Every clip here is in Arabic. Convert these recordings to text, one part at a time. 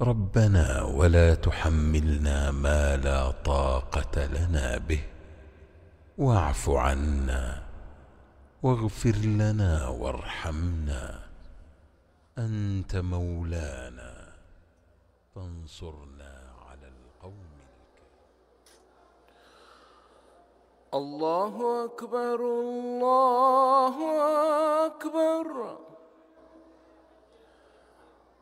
ربنا ولا تحملنا ما لا طاقة لنا به. واعف عنا واغفر لنا وارحمنا. أنت مولانا فانصرنا على القوم الله أكبر الله أكبر.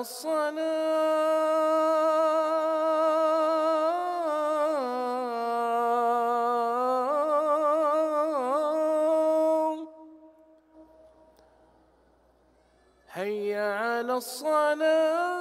الصلاة. حي على الصلاة.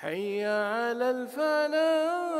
حي على الفلاح.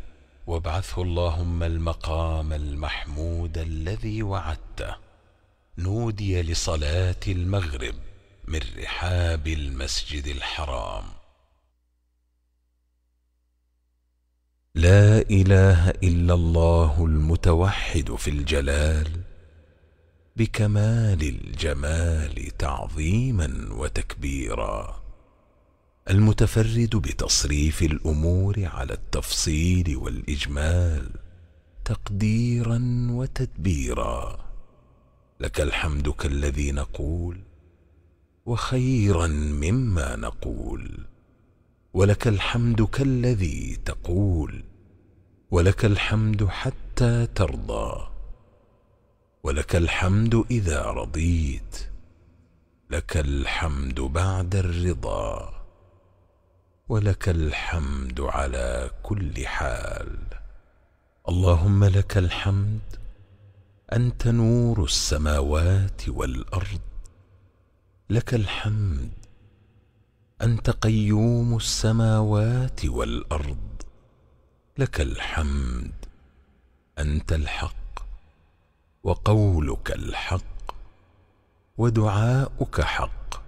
وابعثه اللهم المقام المحمود الذي وعدته. نودي لصلاة المغرب من رحاب المسجد الحرام. لا إله إلا الله المتوحد في الجلال بكمال الجمال تعظيما وتكبيرا. المتفرد بتصريف الأمور على التفصيل والإجمال تقديرا وتدبيرا. لك الحمد كالذي نقول وخيرا مما نقول. ولك الحمد كالذي تقول. ولك الحمد حتى ترضى. ولك الحمد إذا رضيت. لك الحمد بعد الرضا. ولك الحمد على كل حال. اللهم لك الحمد أنت نور السماوات والأرض. لك الحمد أنت قيوم السماوات والأرض. لك الحمد أنت الحق وقولك الحق ودعاؤك حق.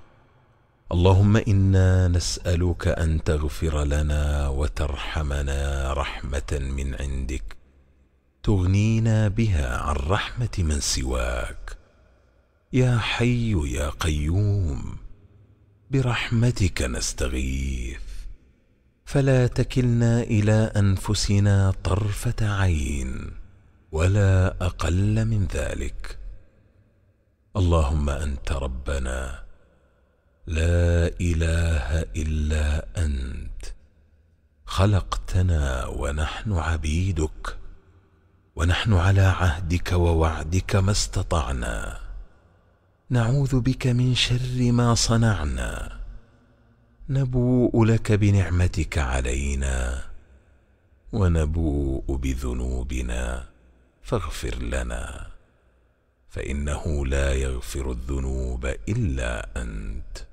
اللهم إنا نسألك أن تغفر لنا وترحمنا رحمة من عندك تغنينا بها عن رحمة من سواك. يا حي يا قيوم برحمتك نستغيث. فلا تكلنا إلى أنفسنا طرفة عين ولا أقل من ذلك. اللهم أنت ربنا لا إله إلا أنت. خلقتنا ونحن عبيدك ونحن على عهدك ووعدك ما استطعنا. نعوذ بك من شر ما صنعنا. نبوء لك بنعمتك علينا ونبوء بذنوبنا فاغفر لنا. فإنه لا يغفر الذنوب إلا أنت.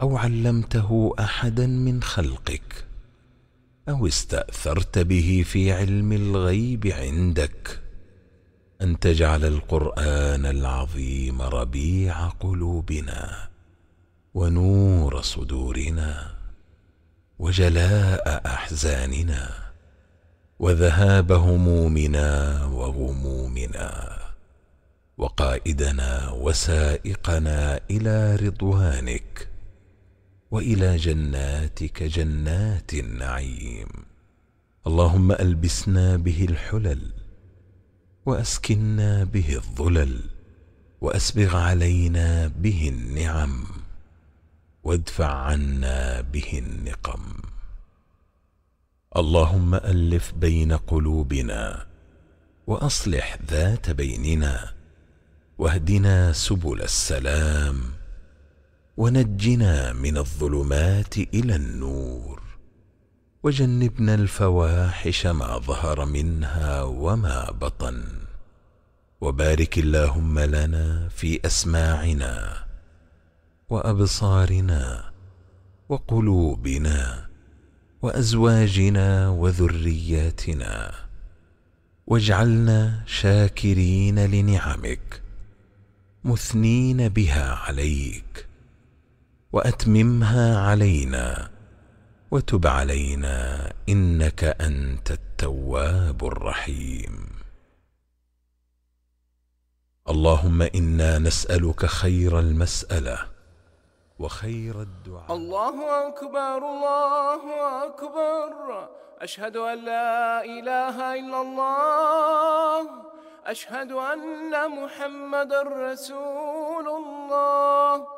أو علمته أحدا من خلقك أو استأثرت به في علم الغيب عندك أن تجعل القرآن العظيم ربيع قلوبنا ونور صدورنا وجلاء أحزاننا وذهاب همومنا وغمومنا وقائدنا وسائقنا إلى رضوانك وإلى جناتك جنات النعيم. اللهم ألبسنا به الحلل واسكنا به الظلل وأسبغ علينا به النعم وادفع عنا به النقم. اللهم ألف بين قلوبنا وأصلح ذات بيننا واهدنا سبل السلام. ونجنا من الظلمات إلى النور. وجنبنا الفواحش ما ظهر منها وما بطن. وبارك اللهم لنا في أسماعنا وأبصارنا وقلوبنا وأزواجنا وذرياتنا. واجعلنا شاكرين لنعمك مثنين بها عليك. وأتممها علينا وتب علينا إنك أنت التواب الرحيم. اللهم إنا نسألك خير المسألة وخير الدعاء. الله أكبر الله أكبر. أشهد أن لا إله إلا الله. أشهد أن محمد رسول الله.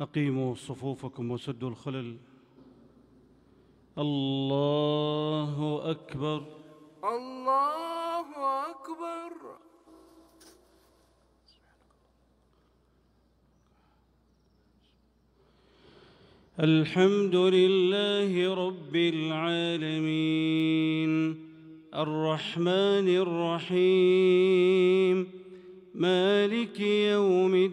أقيموا صفوفكم وسدوا الخلل. الله أكبر. الله أكبر. الحمد لله رب العالمين. الرحمن الرحيم. مالك يوم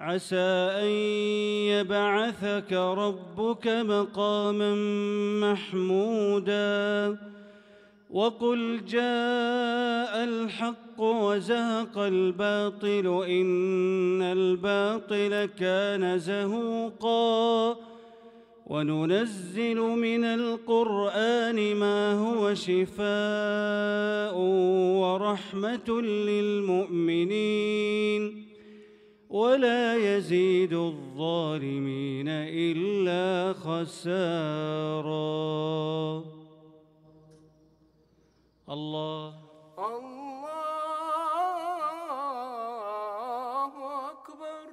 عسى أن يبعثك ربك مقاما محمودا. وقل جاء الحق وزهق الباطل إن الباطل كان زهوقا. وننزل من القرآن ما هو شفاء ورحمة للمؤمنين. ولا يزيد الظالمين إلا خسارا. الله. الله أكبر.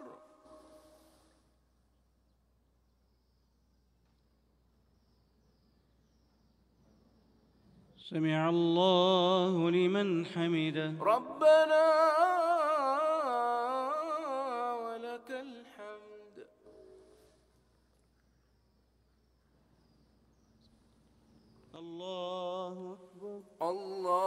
سمع الله لمن حمده. ربنا الله أكبر. الله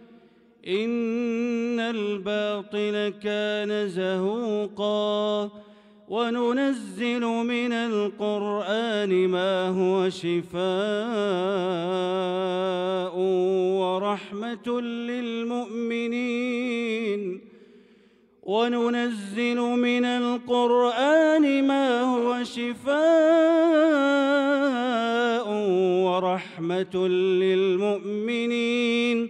إن الباطل كان زهوقا وننزل من القرآن ما هو شفاء ورحمة للمؤمنين وننزل من القرآن ما هو شفاء ورحمة للمؤمنين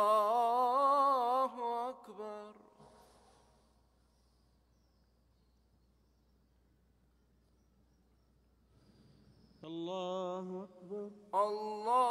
Allahu Ekber. Allah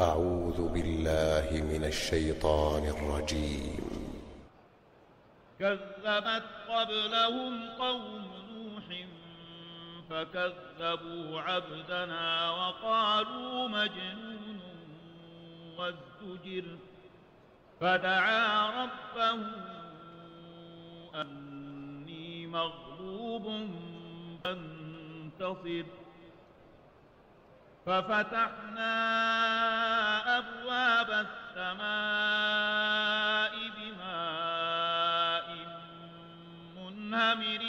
أعوذ بالله من الشيطان الرجيم. كذبت قبلهم قوم نوح فكذبوا عبدنا وقالوا مجنون وازدجر. فدعا ربه أني مغلوب فانتصر. ففتحنا السماء بماء منهمر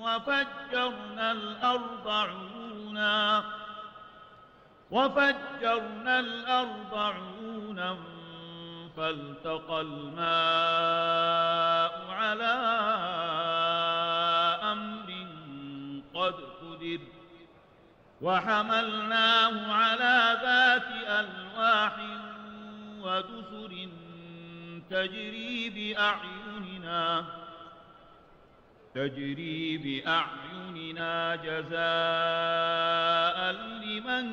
وفجرنا الأرض عيونا وفجرنا الأرض عيونا فالتقى الماء على أمر قد قدر وحملناه على ذات ألواح ودسر تجري بأعيننا تجري بأعيننا جزاء لمن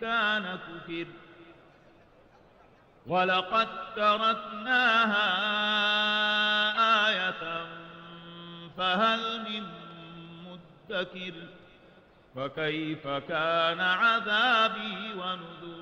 كان كفر. ولقد تركناها آية فهل من مدكر؟ فكيف كان عذابي ونذر؟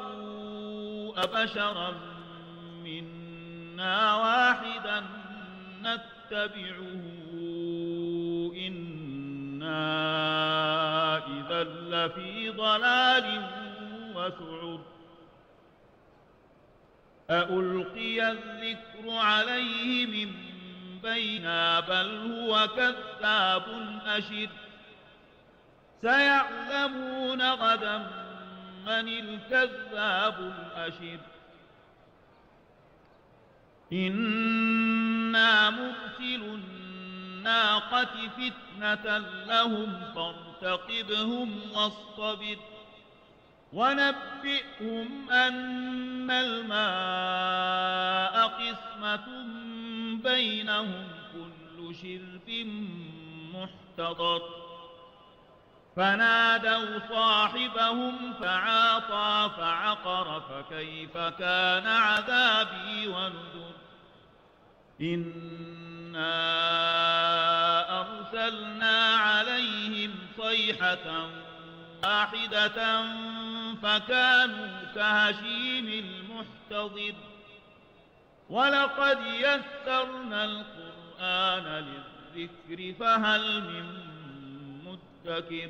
أبشرا منا واحدا نتبعه. إنا إذا لفي ضلال وسعر. أألقي الذكر عليه من بينا بل هو كذاب أشر. سيعلمون غدا من الكذاب الأشر. إنا مرسل الناقة فتنة لهم فارتقبهم واصطبر. ونبئهم أن الماء قسمة بينهم كل شرب محتضر. فنادوا صاحبهم فعاطى فعقر فكيف كان عذابي ونذر إنا أرسلنا عليهم صيحة واحدة فكانوا كهشيم المحتضر ولقد يسرنا القرآن للذكر فهل من مدكر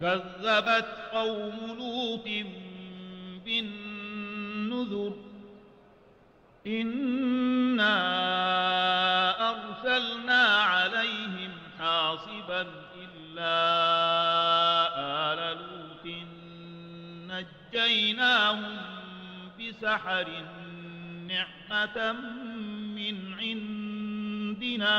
كذبت قوم لوط بالنذر. إنا أرسلنا عليهم حاصبا إلا آل لوط. نجيناهم بسحر نعمة من عندنا.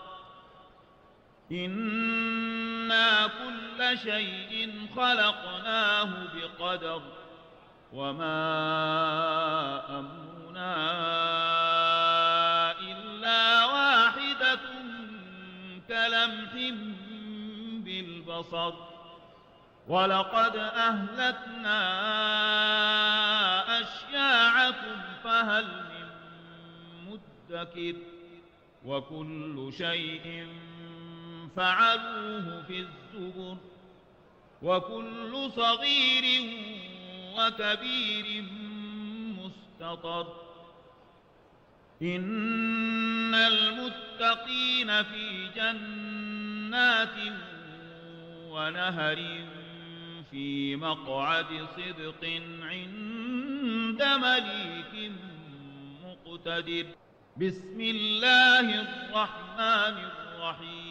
إنا كل شيء خلقناه بقدر وما أمرنا إلا واحدة كلمح بالبصر ولقد أهلكنا أشياعكم فهل من مدكر وكل شيء فعلوه في الزبر وكل صغير وكبير مستطر. إن المتقين في جنات ونهر في مقعد صدق عند مليك مقتدر. بسم الله الرحمن الرحيم.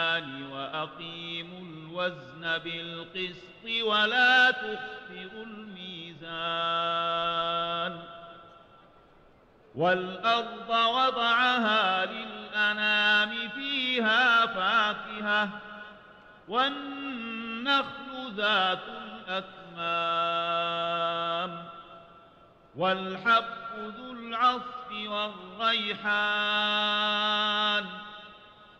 الميزان وأقيموا الوزن بالقسط ولا تخسروا الميزان. والأرض وضعها للأنام فيها فاكهة والنخل ذات الأكمام. والحب ذو العصف والريحان.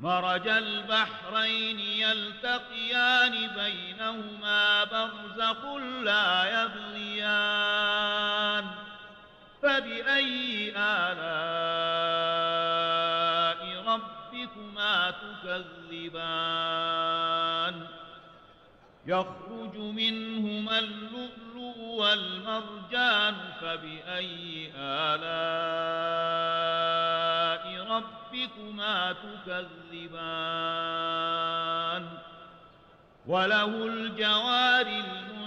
مرج البحرين يلتقيان بينهما برزخ لا يبغيان. فبأي آلاء تكذبان؟ يخرج منهما اللؤلؤ والمرجان فبأي آلاء ربكما تكذبان وله الجوار المنزلات